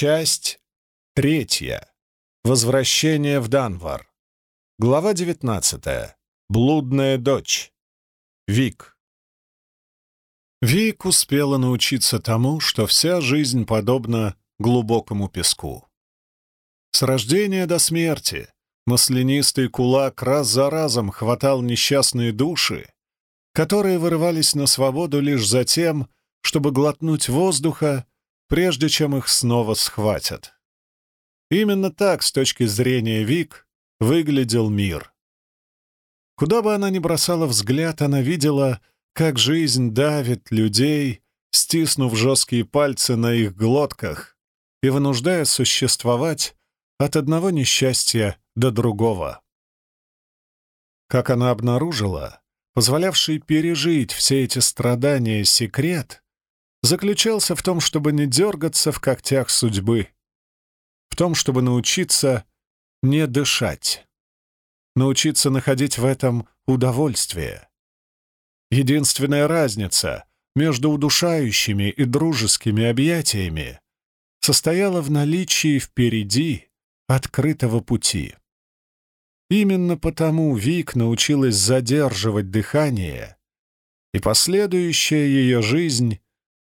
Часть третья. Возвращение в Данвар. Глава 19. Блудная дочь. Вик. Вик успела научиться тому, что вся жизнь подобна глубокому песку. С рождения до смерти маслянистый кулак раз за разом хватал несчастные души, которые вырывались на свободу лишь за тем, чтобы глотнуть воздуха, прежде чем их снова схватят. Именно так, с точки зрения Вик, выглядел мир. Куда бы она ни бросала взгляд, она видела, как жизнь давит людей, стиснув жесткие пальцы на их глотках и вынуждая существовать от одного несчастья до другого. Как она обнаружила, позволявший пережить все эти страдания секрет заключался в том, чтобы не дергаться в когтях судьбы, в том, чтобы научиться не дышать, научиться находить в этом удовольствие. Единственная разница между удушающими и дружескими объятиями состояла в наличии впереди открытого пути. Именно потому Вик научилась задерживать дыхание, и последующая ее жизнь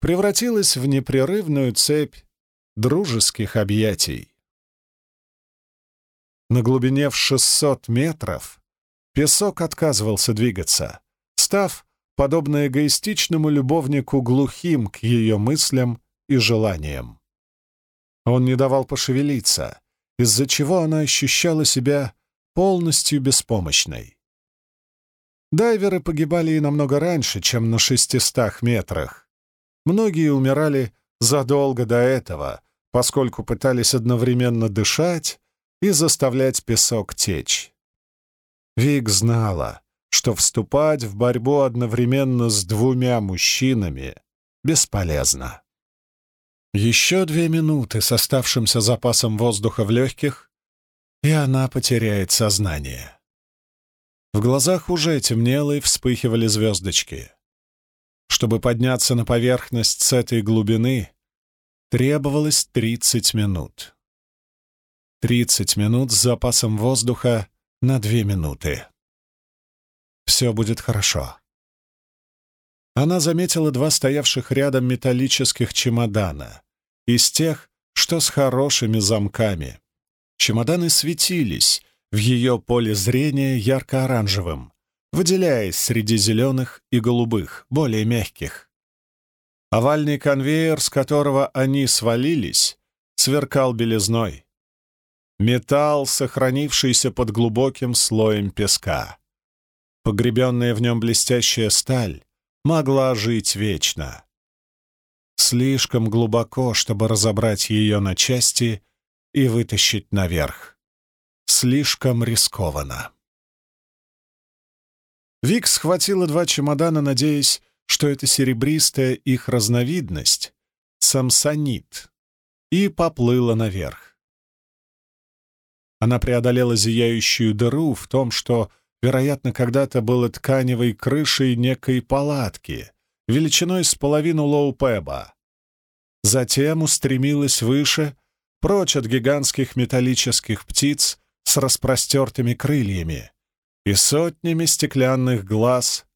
превратилась в непрерывную цепь дружеских объятий. На глубине в 600 метров песок отказывался двигаться, став, подобно эгоистичному любовнику, глухим к ее мыслям и желаниям. Он не давал пошевелиться, из-за чего она ощущала себя полностью беспомощной. Дайверы погибали и намного раньше, чем на 600 метрах. Многие умирали задолго до этого, поскольку пытались одновременно дышать и заставлять песок течь. Вик знала, что вступать в борьбу одновременно с двумя мужчинами бесполезно. Еще две минуты с оставшимся запасом воздуха в легких, и она потеряет сознание. В глазах уже темнело и вспыхивали звездочки. Чтобы подняться на поверхность с этой глубины, требовалось 30 минут. 30 минут с запасом воздуха на 2 минуты. Все будет хорошо. Она заметила два стоявших рядом металлических чемодана, из тех, что с хорошими замками. Чемоданы светились в ее поле зрения ярко-оранжевым, выделяясь среди зеленых и голубых, более мягких. Овальный конвейер, с которого они свалились, сверкал белизной. Металл, сохранившийся под глубоким слоем песка. Погребенная в нем блестящая сталь могла жить вечно. Слишком глубоко, чтобы разобрать ее на части и вытащить наверх. Слишком рискованно. Вик схватила два чемодана, надеясь, что это серебристая их разновидность, самсонит, и поплыла наверх. Она преодолела зияющую дыру в том, что, вероятно, когда-то было тканевой крышей некой палатки, величиной с половину Лоу-Пэба. Затем устремилась выше, прочь от гигантских металлических птиц с распростертыми крыльями, и сотнями стеклянных глаз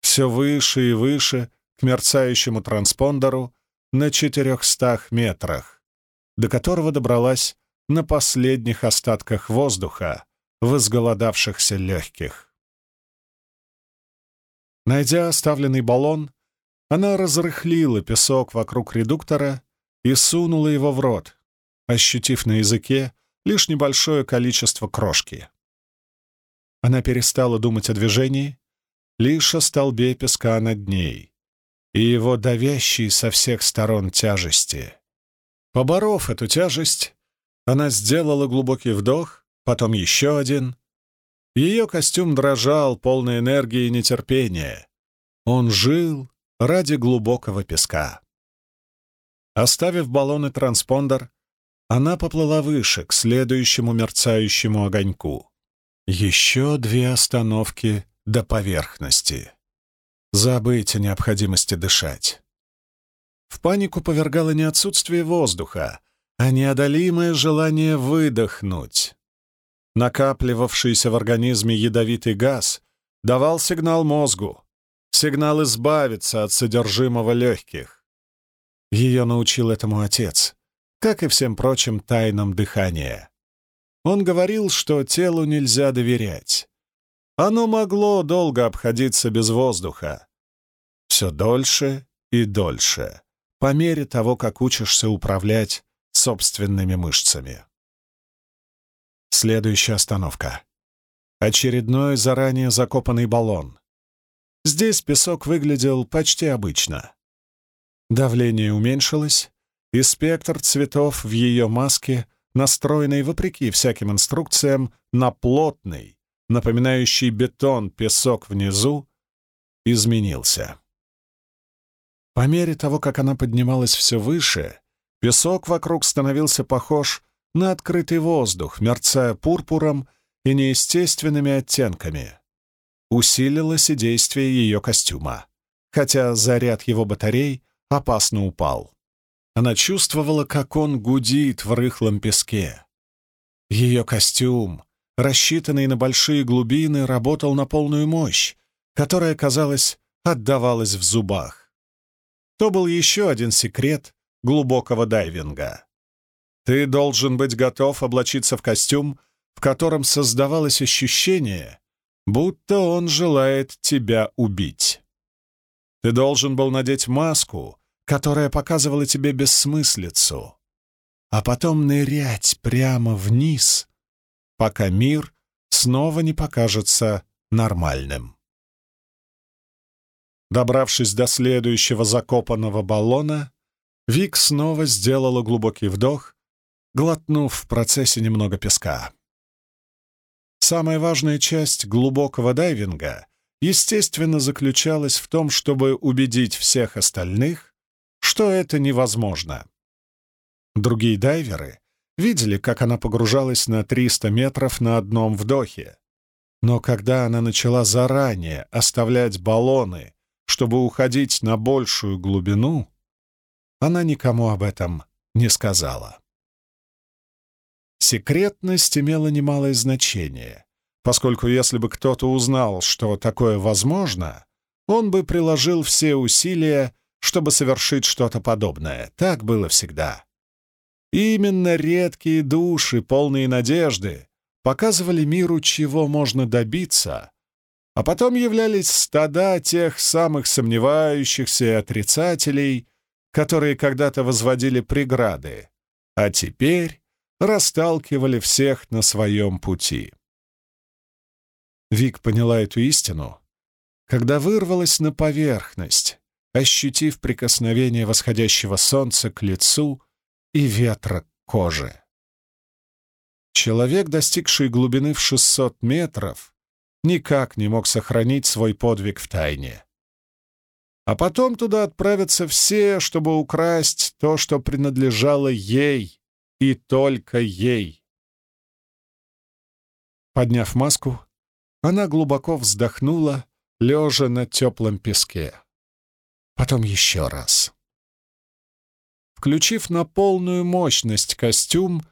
все выше и выше к мерцающему транспондеру на четырехстах метрах, до которого добралась на последних остатках воздуха в изголодавшихся легких. Найдя оставленный баллон, она разрыхлила песок вокруг редуктора и сунула его в рот, ощутив на языке лишь небольшое количество крошки. Она перестала думать о движении, лишь о столбе песка над ней и его давящей со всех сторон тяжести. Поборов эту тяжесть, она сделала глубокий вдох, потом еще один. Ее костюм дрожал, полной энергии и нетерпения. Он жил ради глубокого песка. Оставив баллон и транспондер, она поплыла выше, к следующему мерцающему огоньку. Еще две остановки до поверхности. Забыть о необходимости дышать. В панику повергало не отсутствие воздуха, а неодолимое желание выдохнуть. Накапливавшийся в организме ядовитый газ давал сигнал мозгу, сигнал избавиться от содержимого легких. Ее научил этому отец, как и всем прочим тайнам дыхания. Он говорил, что телу нельзя доверять. Оно могло долго обходиться без воздуха. Все дольше и дольше, по мере того, как учишься управлять собственными мышцами. Следующая остановка. Очередной заранее закопанный баллон. Здесь песок выглядел почти обычно. Давление уменьшилось, и спектр цветов в ее маске, настроенный вопреки всяким инструкциям на плотный, напоминающий бетон песок внизу, изменился. По мере того, как она поднималась все выше, песок вокруг становился похож на открытый воздух, мерцая пурпуром и неестественными оттенками. Усилилось и действие ее костюма, хотя заряд его батарей опасно упал. Она чувствовала, как он гудит в рыхлом песке. Ее костюм, рассчитанный на большие глубины, работал на полную мощь, которая, казалось, отдавалась в зубах. То был еще один секрет глубокого дайвинга. Ты должен быть готов облачиться в костюм, в котором создавалось ощущение, будто он желает тебя убить. Ты должен был надеть маску, которая показывала тебе бессмыслицу, а потом нырять прямо вниз, пока мир снова не покажется нормальным. Добравшись до следующего закопанного баллона, Вик снова сделала глубокий вдох глотнув в процессе немного песка. Самая важная часть глубокого дайвинга, естественно, заключалась в том, чтобы убедить всех остальных, что это невозможно. Другие дайверы видели, как она погружалась на 300 метров на одном вдохе. Но когда она начала заранее оставлять баллоны, чтобы уходить на большую глубину, она никому об этом не сказала. Секретность имела немалое значение, поскольку если бы кто-то узнал, что такое возможно, он бы приложил все усилия, чтобы совершить что-то подобное. Так было всегда. Именно редкие души, полные надежды, показывали миру, чего можно добиться, а потом являлись стада тех самых сомневающихся и отрицателей, которые когда-то возводили преграды, а теперь расталкивали всех на своем пути. Вик поняла эту истину, когда вырвалась на поверхность, ощутив прикосновение восходящего солнца к лицу и ветра к коже. Человек, достигший глубины в 600 метров, никак не мог сохранить свой подвиг в тайне. А потом туда отправятся все, чтобы украсть то, что принадлежало ей, и только ей. Подняв маску, она глубоко вздохнула, лежа на теплом песке. Потом еще раз. Включив на полную мощность костюм,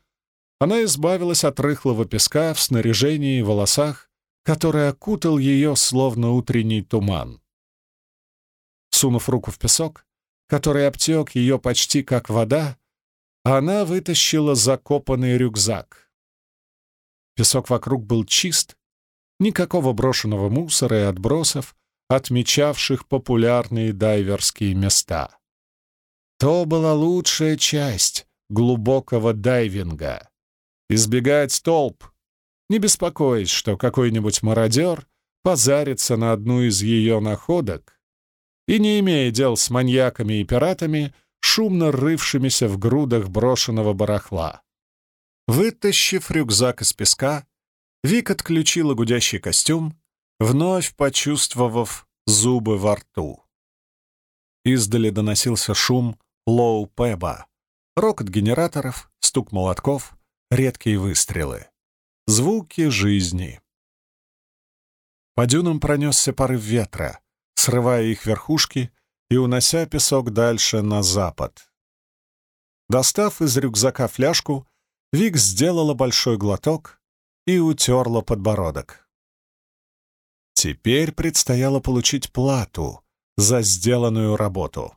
она избавилась от рыхлого песка в снаряжении и волосах, который окутал ее словно утренний туман. Сунув руку в песок, который обтек ее почти как вода, она вытащила закопанный рюкзак. Песок вокруг был чист, никакого брошенного мусора и отбросов, отмечавших популярные дайверские места. То была лучшая часть глубокого дайвинга. Избегать столб, не беспокоясь, что какой-нибудь мародер позарится на одну из ее находок и, не имея дел с маньяками и пиратами, шумно рывшимися в грудах брошенного барахла. Вытащив рюкзак из песка, Вик отключила гудящий костюм, вновь почувствовав зубы во рту. Издали доносился шум Лоу-Пэба, рокот генераторов, стук молотков, редкие выстрелы. Звуки жизни. По дюнам пронесся порыв ветра, срывая их верхушки и унося песок дальше на запад. Достав из рюкзака фляжку, Вик сделала большой глоток и утерла подбородок. Теперь предстояло получить плату за сделанную работу.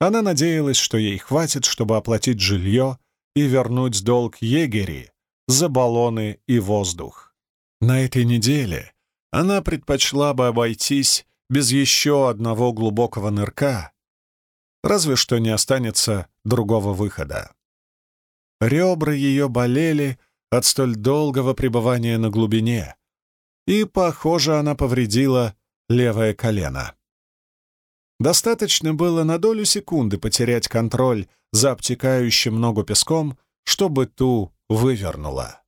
Она надеялась, что ей хватит, чтобы оплатить жилье и вернуть долг егери за баллоны и воздух. На этой неделе она предпочла бы обойтись без еще одного глубокого нырка, разве что не останется другого выхода. Ребра ее болели от столь долгого пребывания на глубине, и, похоже, она повредила левое колено. Достаточно было на долю секунды потерять контроль за обтекающим ногу песком, чтобы ту вывернула.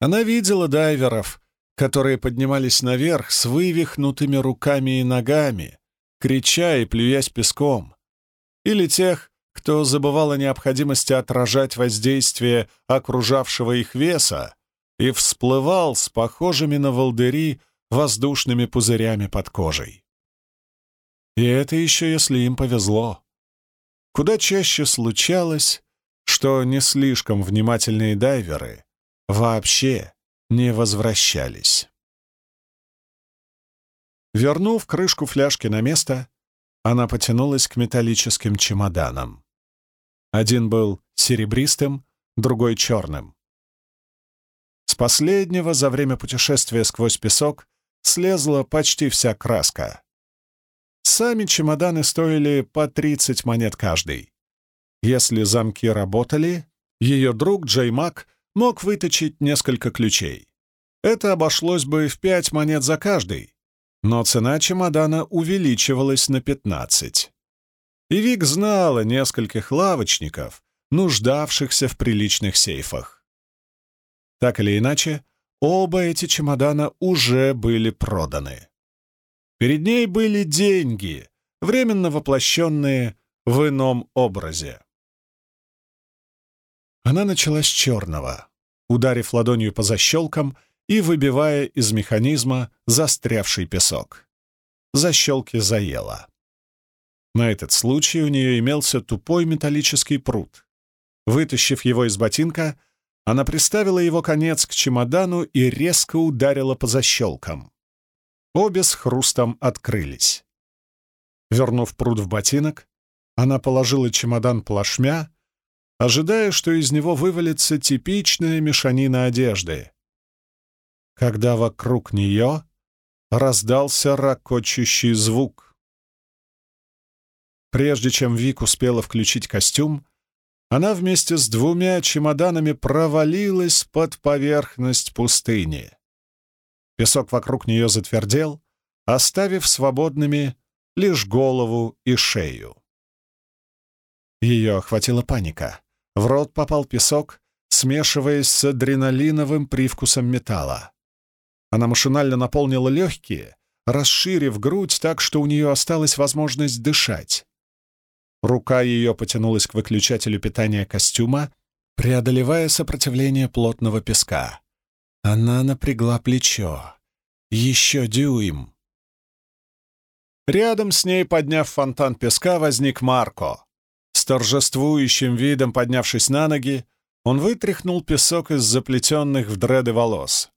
Она видела дайверов, которые поднимались наверх с вывихнутыми руками и ногами, крича и плюясь песком, или тех, кто забывал о необходимости отражать воздействие окружавшего их веса и всплывал с похожими на волдыри воздушными пузырями под кожей. И это еще если им повезло. Куда чаще случалось, что не слишком внимательные дайверы вообще не возвращались. Вернув крышку фляжки на место, она потянулась к металлическим чемоданам. Один был серебристым, другой — черным. С последнего за время путешествия сквозь песок слезла почти вся краска. Сами чемоданы стоили по 30 монет каждый. Если замки работали, ее друг Джей Мак мог выточить несколько ключей. Это обошлось бы в 5 монет за каждый, но цена чемодана увеличивалась на 15. И Вик знала нескольких лавочников, нуждавшихся в приличных сейфах. Так или иначе, оба эти чемодана уже были проданы. Перед ней были деньги, временно воплощенные в ином образе. Она начала с черного, ударив ладонью по защелкам и выбивая из механизма застрявший песок. Защелки заело. На этот случай у нее имелся тупой металлический пруд. Вытащив его из ботинка, она приставила его конец к чемодану и резко ударила по защелкам. Обе с хрустом открылись. Вернув пруд в ботинок, она положила чемодан плашмя, ожидая, что из него вывалится типичная мешанина одежды. Когда вокруг нее раздался ракочущий звук. Прежде чем Вик успела включить костюм, она вместе с двумя чемоданами провалилась под поверхность пустыни. Песок вокруг нее затвердел, оставив свободными лишь голову и шею. Ее охватила паника. В рот попал песок, смешиваясь с адреналиновым привкусом металла. Она машинально наполнила легкие, расширив грудь так, что у нее осталась возможность дышать. Рука ее потянулась к выключателю питания костюма, преодолевая сопротивление плотного песка. Она напрягла плечо. Еще дюйм. Рядом с ней, подняв фонтан песка, возник Марко. С торжествующим видом поднявшись на ноги, он вытряхнул песок из заплетенных в дреды волос.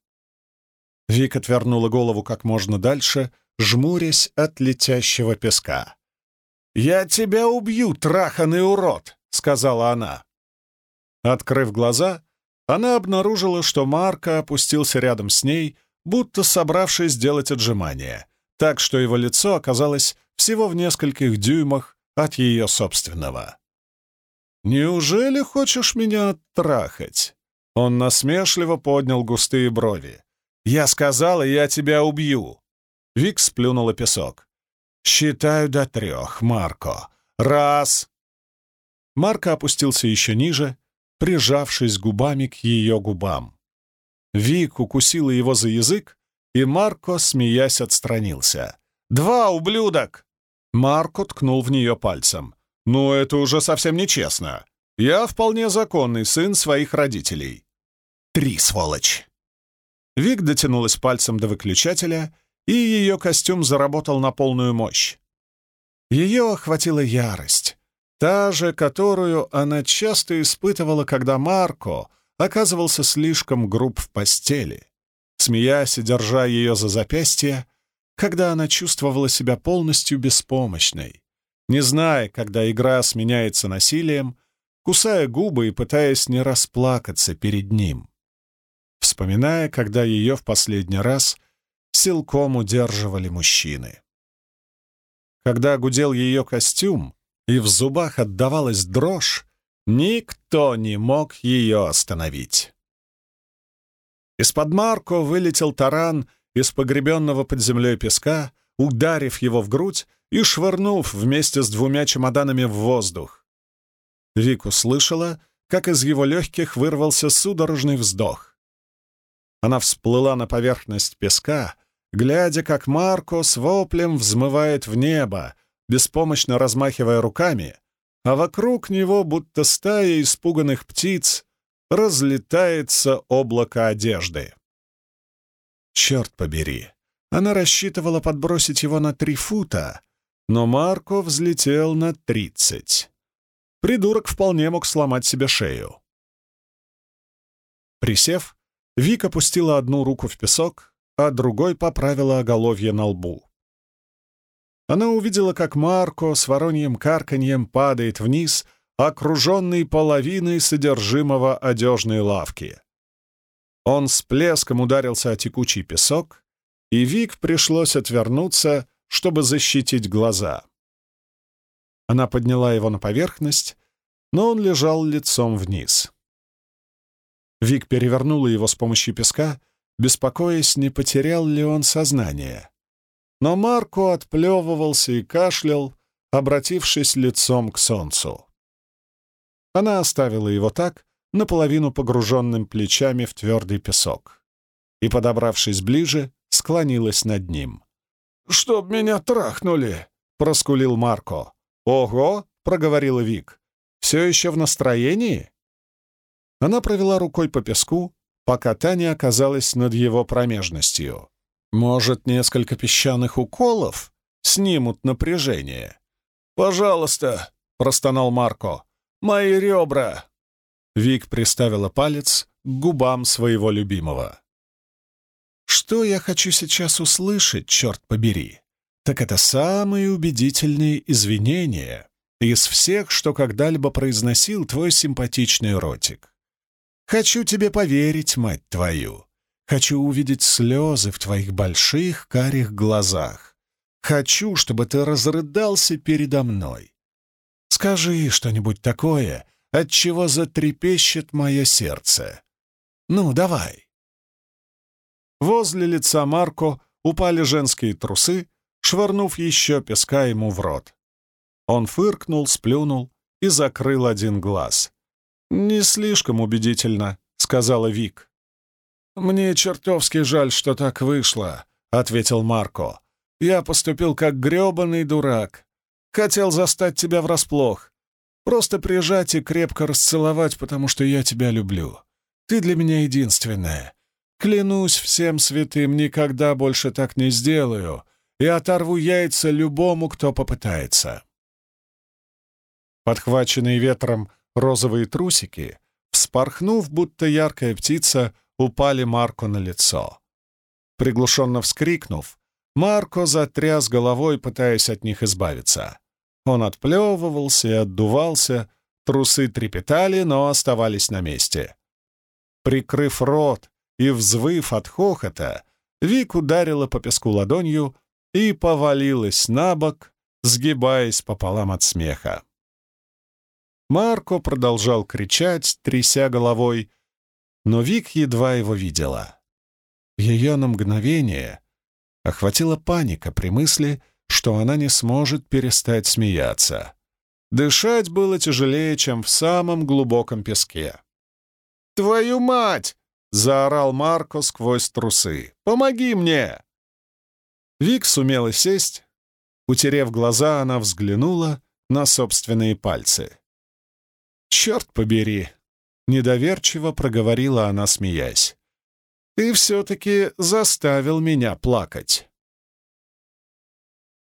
Вик отвернула голову как можно дальше, жмурясь от летящего песка. «Я тебя убью, траханный урод!» — сказала она. Открыв глаза, она обнаружила, что Марко опустился рядом с ней, будто собравшись сделать отжимание, так что его лицо оказалось всего в нескольких дюймах от ее собственного. «Неужели хочешь меня трахать?» Он насмешливо поднял густые брови. «Я сказала, я тебя убью!» Вик сплюнула песок. «Считаю до трех, Марко. Раз!» Марко опустился еще ниже, прижавшись губами к ее губам. Вик укусила его за язык, и Марко, смеясь, отстранился. «Два, ублюдок!» Марко ткнул в нее пальцем. «Ну, это уже совсем нечестно. Я вполне законный сын своих родителей». «Три, сволочь!» Вик дотянулась пальцем до выключателя, и ее костюм заработал на полную мощь. Ее охватила ярость. Та же, которую она часто испытывала, когда Марко оказывался слишком груб в постели, смеясь и держа ее за запястье, когда она чувствовала себя полностью беспомощной, не зная, когда игра сменяется насилием, кусая губы и пытаясь не расплакаться перед ним. Вспоминая, когда ее в последний раз силком удерживали мужчины. Когда гудел ее костюм, и в зубах отдавалась дрожь, никто не мог ее остановить. Из-под Марко вылетел таран из погребенного под землей песка, ударив его в грудь и швырнув вместе с двумя чемоданами в воздух. Вик услышала, как из его легких вырвался судорожный вздох. Она всплыла на поверхность песка, глядя, как Марко с воплем взмывает в небо, беспомощно размахивая руками, а вокруг него, будто стая испуганных птиц, разлетается облако одежды. Черт побери! Она рассчитывала подбросить его на три фута, но Марко взлетел на тридцать. Придурок вполне мог сломать себе шею. Присев, Вик опустила одну руку в песок, а другой поправила оголовье на лбу. Она увидела, как Марко с вороньим карканьем падает вниз, окруженный половиной содержимого одежной лавки. Он с плеском ударился о текучий песок, и Вик пришлось отвернуться, чтобы защитить глаза. Она подняла его на поверхность, но он лежал лицом вниз. Вик перевернула его с помощью песка, беспокоясь, не потерял ли он сознание. Но Марко отплевывался и кашлял, обратившись лицом к солнцу. Она оставила его так, наполовину погруженным плечами в твердый песок, и, подобравшись ближе, склонилась над ним. «Чтоб меня трахнули!» — проскулил Марко. «Ого!» — проговорила Вик. «Все еще в настроении?» Она провела рукой по песку, пока та не оказалась над его промежностью. «Может, несколько песчаных уколов снимут напряжение?» «Пожалуйста!» — простонал Марко. «Мои ребра!» Вик приставила палец к губам своего любимого. «Что я хочу сейчас услышать, черт побери? Так это самые убедительные извинения из всех, что когда-либо произносил твой симпатичный ротик. Хочу тебе поверить, мать твою. Хочу увидеть слезы в твоих больших карих глазах. Хочу, чтобы ты разрыдался передо мной. Скажи что-нибудь такое, от чего затрепещет мое сердце. Ну, давай. Возле лица Марко упали женские трусы, швырнув еще песка ему в рот. Он фыркнул, сплюнул и закрыл один глаз. «Не слишком убедительно», — сказала Вик. «Мне чертовски жаль, что так вышло», — ответил Марко. «Я поступил как грёбаный дурак. Хотел застать тебя врасплох. Просто прижать и крепко расцеловать, потому что я тебя люблю. Ты для меня единственная. Клянусь всем святым, никогда больше так не сделаю и оторву яйца любому, кто попытается». Подхваченные ветром розовые трусики, вспорхнув, будто яркая птица, упали Марко на лицо. Приглушенно вскрикнув, Марко затряс головой, пытаясь от них избавиться. Он отплевывался и отдувался, трусы трепетали, но оставались на месте. Прикрыв рот и взвыв от хохота, Вик ударила по песку ладонью и повалилась на бок, сгибаясь пополам от смеха. Марко продолжал кричать, тряся головой, но Вик едва его видела. Ее на мгновение охватила паника при мысли, что она не сможет перестать смеяться. Дышать было тяжелее, чем в самом глубоком песке. «Твою мать!» — заорал Марко сквозь трусы. «Помоги мне!» Вик сумела сесть. Утерев глаза, она взглянула на собственные пальцы. «Черт побери!» — недоверчиво проговорила она, смеясь. «Ты все-таки заставил меня плакать».